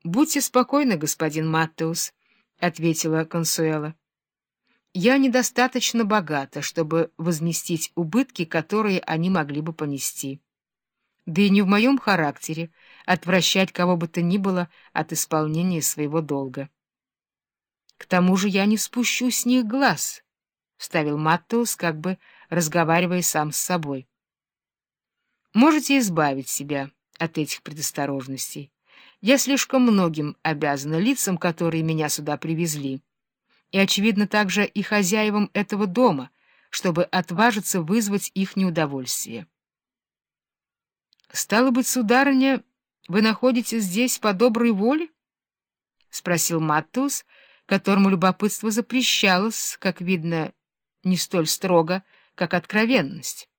— Будьте спокойны, господин Маттеус, — ответила Консуэла. — Я недостаточно богата, чтобы возместить убытки, которые они могли бы понести. Да и не в моем характере отвращать кого бы то ни было от исполнения своего долга. — К тому же я не спущу с них глаз, — вставил Маттеус, как бы разговаривая сам с собой. — Можете избавить себя от этих предосторожностей. Я слишком многим обязана лицам, которые меня сюда привезли, и, очевидно, также и хозяевам этого дома, чтобы отважиться вызвать их неудовольствие. — Стало быть, сударыня, вы находитесь здесь по доброй воле? — спросил Маттус, которому любопытство запрещалось, как видно, не столь строго, как откровенность.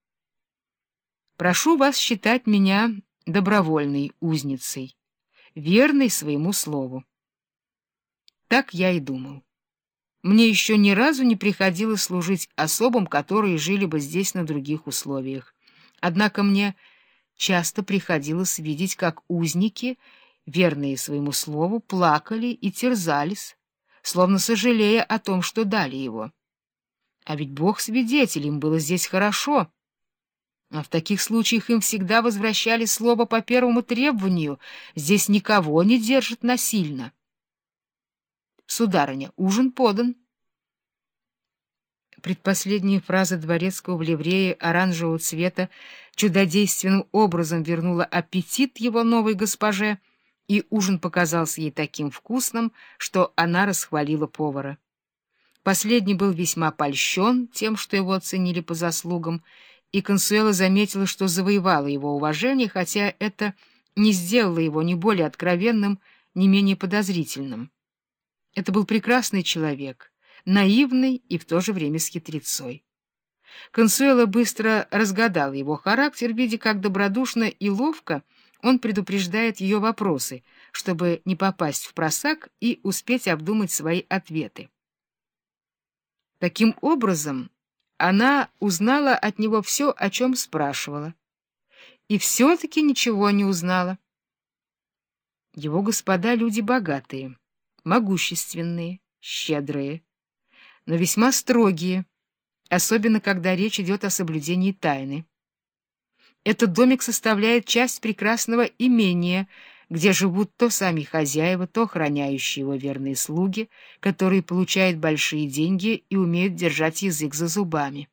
— Прошу вас считать меня добровольной узницей верный своему слову. Так я и думал. Мне еще ни разу не приходилось служить особам, которые жили бы здесь на других условиях. Однако мне часто приходилось видеть, как узники, верные своему слову, плакали и терзались, словно сожалея о том, что дали его. А ведь Бог свидетель, им было здесь хорошо. А в таких случаях им всегда возвращали слово по первому требованию. Здесь никого не держат насильно. Сударыня, ужин подан. Предпоследняя фраза дворецкого в ливрее оранжевого цвета чудодейственным образом вернула аппетит его новой госпоже, и ужин показался ей таким вкусным, что она расхвалила повара. Последний был весьма польщен тем, что его оценили по заслугам, и Консуэла заметила, что завоевала его уважение, хотя это не сделало его ни более откровенным, ни менее подозрительным. Это был прекрасный человек, наивный и в то же время с хитрецой. Консуэла быстро разгадала его характер, видя, как добродушно и ловко он предупреждает ее вопросы, чтобы не попасть в просак и успеть обдумать свои ответы. Таким образом, она узнала от него все, о чем спрашивала. И все-таки ничего не узнала. Его господа люди богатые, могущественные, щедрые, но весьма строгие, особенно когда речь идет о соблюдении тайны. Этот домик составляет часть прекрасного имения — где живут то сами хозяева, то охраняющие его верные слуги, которые получают большие деньги и умеют держать язык за зубами.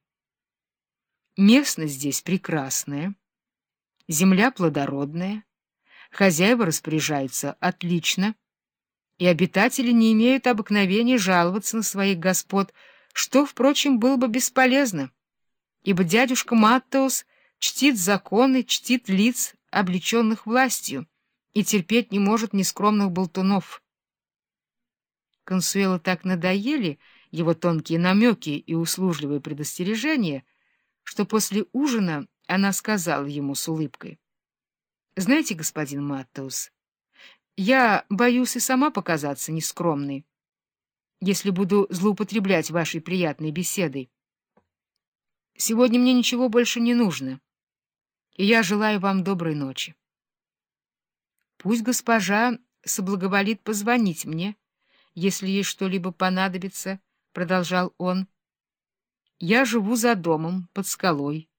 Местность здесь прекрасная, земля плодородная, хозяева распоряжаются отлично, и обитатели не имеют обыкновения жаловаться на своих господ, что, впрочем, было бы бесполезно, ибо дядюшка Маттеус чтит законы, чтит лиц, облеченных властью, и терпеть не может нескромных болтунов. Консуэлу так надоели его тонкие намеки и услужливые предостережения, что после ужина она сказала ему с улыбкой. — Знаете, господин Маттеус, я боюсь и сама показаться нескромной, если буду злоупотреблять вашей приятной беседой. Сегодня мне ничего больше не нужно, и я желаю вам доброй ночи. Пусть госпожа соблаговолит позвонить мне, если ей что-либо понадобится, — продолжал он. Я живу за домом, под скалой,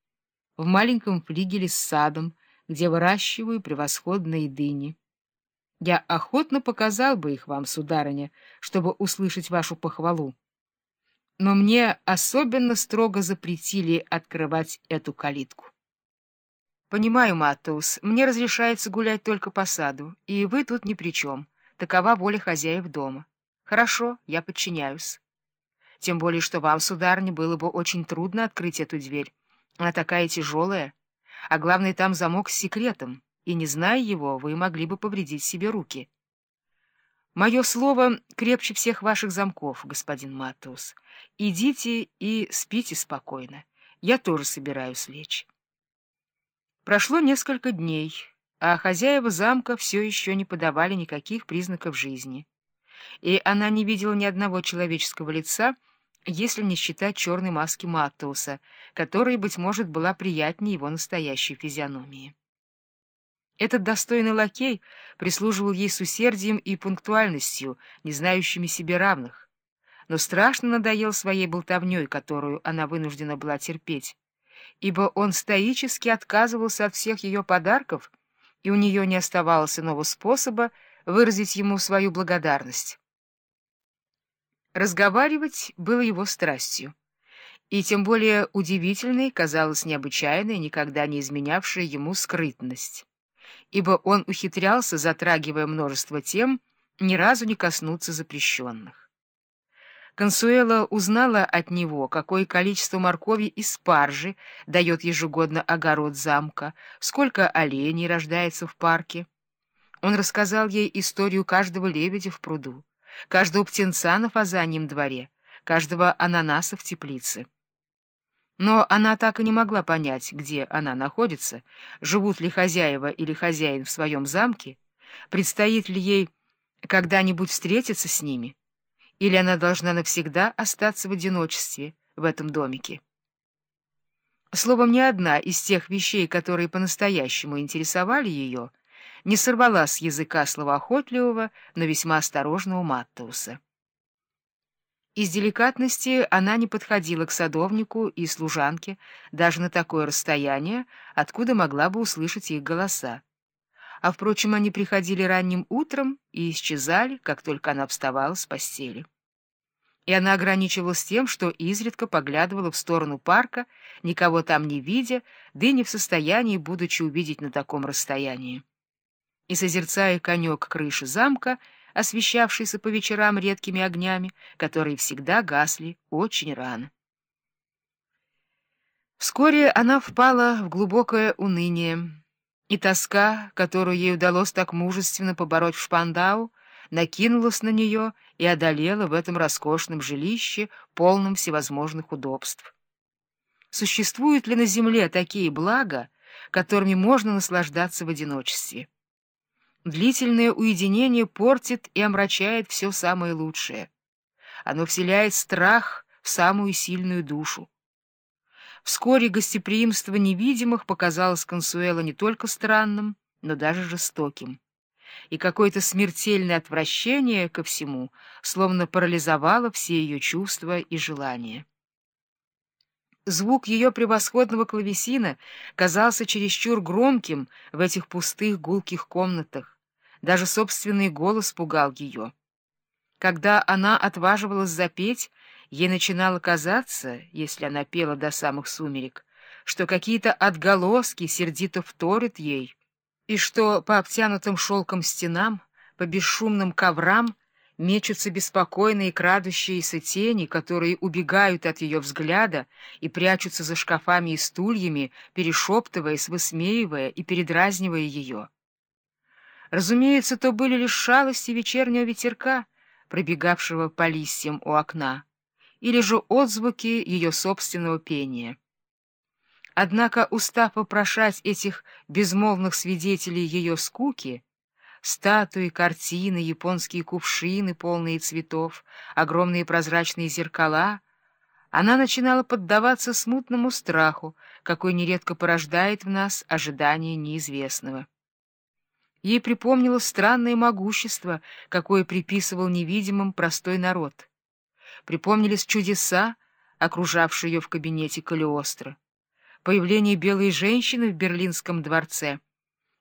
в маленьком флигеле с садом, где выращиваю превосходные дыни. Я охотно показал бы их вам, сударыня, чтобы услышать вашу похвалу. Но мне особенно строго запретили открывать эту калитку. — Понимаю, Маттеус, мне разрешается гулять только по саду, и вы тут ни при чем. Такова воля хозяев дома. Хорошо, я подчиняюсь. Тем более, что вам, сударыня, было бы очень трудно открыть эту дверь. Она такая тяжелая, а главное, там замок с секретом, и, не зная его, вы могли бы повредить себе руки. Мое слово крепче всех ваших замков, господин Маттеус. Идите и спите спокойно. Я тоже собираюсь лечь. Прошло несколько дней, а хозяева замка все еще не подавали никаких признаков жизни. И она не видела ни одного человеческого лица, если не считать черной маски Маттауса, которая, быть может, была приятнее его настоящей физиономии. Этот достойный лакей прислуживал ей с усердием и пунктуальностью, не знающими себе равных, но страшно надоел своей болтовней, которую она вынуждена была терпеть, ибо он стоически отказывался от всех ее подарков, и у нее не оставалось иного способа выразить ему свою благодарность. Разговаривать было его страстью, и тем более удивительной казалась необычайная, никогда не изменявшая ему скрытность ибо он ухитрялся, затрагивая множество тем, ни разу не коснуться запрещенных. Консуэла узнала от него, какое количество моркови и спаржи дает ежегодно огород замка, сколько оленей рождается в парке. Он рассказал ей историю каждого лебедя в пруду, каждого птенца на фазаньем дворе, каждого ананаса в теплице. Но она так и не могла понять, где она находится, живут ли хозяева или хозяин в своем замке, предстоит ли ей когда-нибудь встретиться с ними, или она должна навсегда остаться в одиночестве в этом домике. Словом, ни одна из тех вещей, которые по-настоящему интересовали ее, не сорвала с языка словоохотливого, но весьма осторожного Маттауса. Из деликатности она не подходила к садовнику и служанке даже на такое расстояние, откуда могла бы услышать их голоса. А, впрочем, они приходили ранним утром и исчезали, как только она вставала с постели. И она ограничивалась тем, что изредка поглядывала в сторону парка, никого там не видя, да и не в состоянии, будучи увидеть на таком расстоянии. И, созерцая конек крыши замка, освещавшийся по вечерам редкими огнями, которые всегда гасли очень рано. Вскоре она впала в глубокое уныние, и тоска, которую ей удалось так мужественно побороть в Шпандау, накинулась на нее и одолела в этом роскошном жилище, полном всевозможных удобств. Существуют ли на земле такие блага, которыми можно наслаждаться в одиночестве? Длительное уединение портит и омрачает все самое лучшее. Оно вселяет страх в самую сильную душу. Вскоре гостеприимство невидимых показалось Консуэла не только странным, но даже жестоким. И какое-то смертельное отвращение ко всему словно парализовало все ее чувства и желания. Звук ее превосходного клавесина казался чересчур громким в этих пустых гулких комнатах. Даже собственный голос пугал ее. Когда она отваживалась запеть, ей начинало казаться, если она пела до самых сумерек, что какие-то отголоски сердито вторят ей, и что по обтянутым шелком стенам, по бесшумным коврам мечутся беспокойные крадущиеся тени, которые убегают от ее взгляда и прячутся за шкафами и стульями, перешептываясь, высмеивая и передразнивая ее. Разумеется, то были лишь шалости вечернего ветерка, пробегавшего по листьям у окна, или же отзвуки ее собственного пения. Однако, устав вопрошать этих безмолвных свидетелей ее скуки, Статуи, картины, японские кувшины, полные цветов, огромные прозрачные зеркала. Она начинала поддаваться смутному страху, какой нередко порождает в нас ожидание неизвестного. Ей припомнилось странное могущество, какое приписывал невидимым простой народ. Припомнились чудеса, окружавшие ее в кабинете Калиостро, появление белой женщины в Берлинском дворце —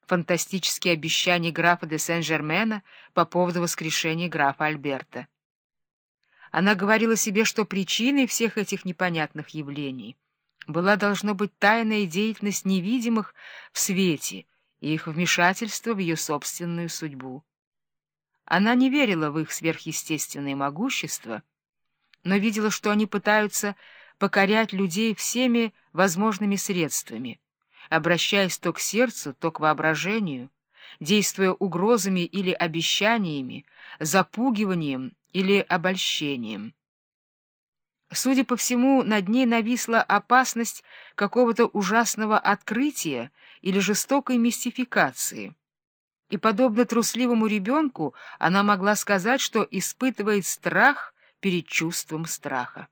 фантастические обещания графа де Сен-Жермена по поводу воскрешения графа Альберта. Она говорила себе, что причиной всех этих непонятных явлений была, должно быть, тайная деятельность невидимых в свете и их вмешательство в ее собственную судьбу. Она не верила в их сверхъестественное могущество, но видела, что они пытаются покорять людей всеми возможными средствами — обращаясь то к сердцу, то к воображению, действуя угрозами или обещаниями, запугиванием или обольщением. Судя по всему, над ней нависла опасность какого-то ужасного открытия или жестокой мистификации. И, подобно трусливому ребенку, она могла сказать, что испытывает страх перед чувством страха.